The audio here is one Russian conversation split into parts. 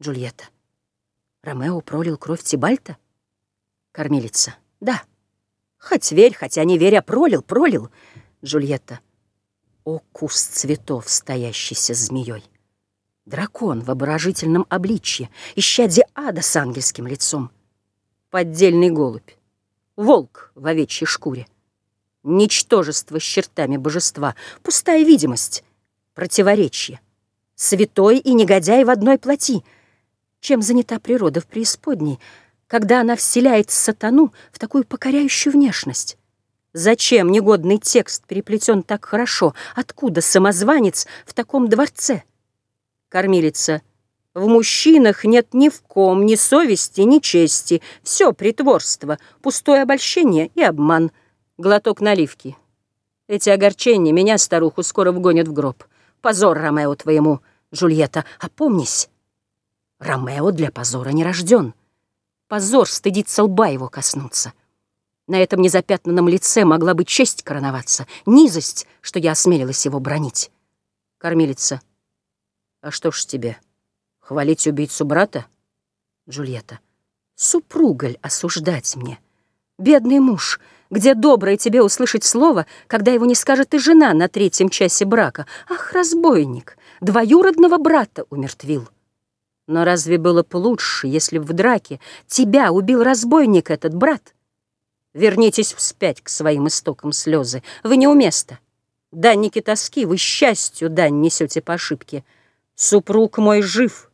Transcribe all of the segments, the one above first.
Джульетта. Ромео пролил кровь Тибальта? Кормилица. Да. Хоть верь, хотя не верь, а пролил, пролил. Джульетта. О, куст цветов, стоящийся змеей! Дракон в обворожительном обличье, исчадие ада с ангельским лицом. Поддельный голубь, волк в овечьей шкуре. Ничтожество с чертами божества, пустая видимость, противоречие. Святой и негодяй в одной плоти. Чем занята природа в преисподней, когда она вселяет сатану в такую покоряющую внешность? Зачем негодный текст переплетен так хорошо? Откуда самозванец в таком дворце? Кормилица. В мужчинах нет ни в ком ни совести, ни чести. Все притворство, пустое обольщение и обман. Глоток наливки. Эти огорчения меня, старуху, скоро вгонят в гроб. Позор Ромео твоему, Джульетта, опомнись. Ромео для позора не рожден. Позор стыдится лба его коснуться. На этом незапятнанном лице могла бы честь короноваться, низость, что я осмелилась его бронить. Кормилица. А что ж тебе, хвалить убийцу брата? Джульетта. Супругаль осуждать мне. Бедный муж, где доброе тебе услышать слово, когда его не скажет и жена на третьем часе брака. Ах, разбойник, двоюродного брата умертвил. Но разве было бы лучше, если б в драке тебя убил разбойник этот брат? Вернитесь вспять к своим истокам слезы. Вы не у места. Данники тоски, вы счастью дань несете по ошибке. Супруг мой жив,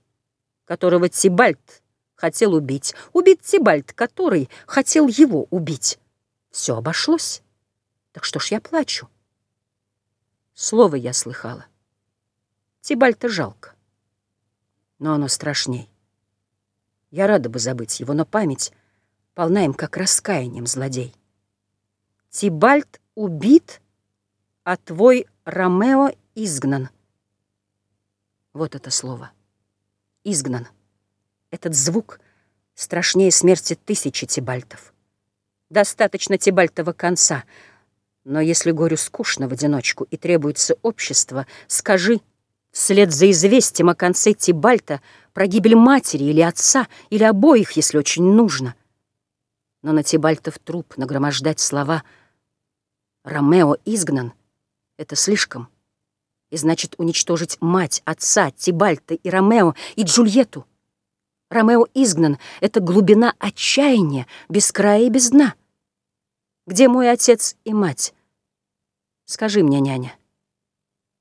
которого Тибальт хотел убить. Убит Тибальт, который хотел его убить. Все обошлось. Так что ж я плачу? Слово я слыхала. Тибальта жалко. Но оно страшней. Я рада бы забыть его, но память полна им, как раскаянием злодей. Тибальт убит, а твой Ромео изгнан. Вот это слово. Изгнан. Этот звук страшнее смерти тысячи Тибальтов. Достаточно Тибальтова конца, но если горю скучно в одиночку и требуется общество, скажи, вслед за известием о конце Тибальта, про гибель матери или отца, или обоих, если очень нужно — но на Тибальтов труп нагромождать слова «Ромео изгнан» — это слишком. И значит уничтожить мать, отца, Тибальта и Ромео, и Джульетту. Ромео изгнан — это глубина отчаяния, без края и без дна. Где мой отец и мать? Скажи мне, няня.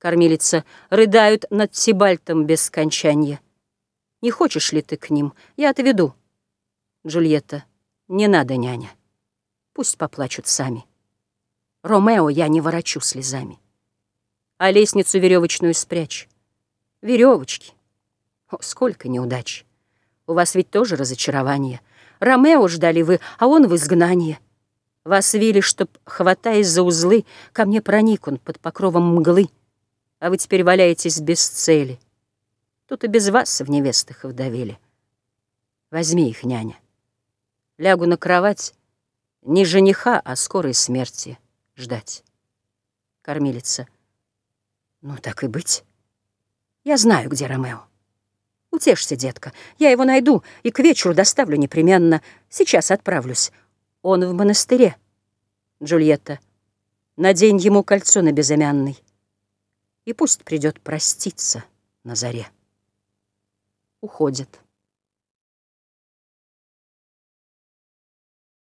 Кормилица рыдают над Тибальтом без скончания. Не хочешь ли ты к ним? Я отведу. Джульетта. Не надо, няня. Пусть поплачут сами. Ромео я не ворочу слезами. А лестницу веревочную спрячь. Веревочки. О, сколько неудач. У вас ведь тоже разочарование. Ромео ждали вы, а он в изгнании. Вас вили, чтоб, хватаясь за узлы, ко мне проник он под покровом мглы, а вы теперь валяетесь без цели. Тут и без вас в невестах вдовели. Возьми их, няня. Лягу на кровать, не жениха, а скорой смерти ждать. Кормилица. Ну, так и быть. Я знаю, где Ромео. Утешься, детка, я его найду и к вечеру доставлю непременно. Сейчас отправлюсь. Он в монастыре. Джульетта. Надень ему кольцо на безымянный. И пусть придет проститься на заре. Уходит.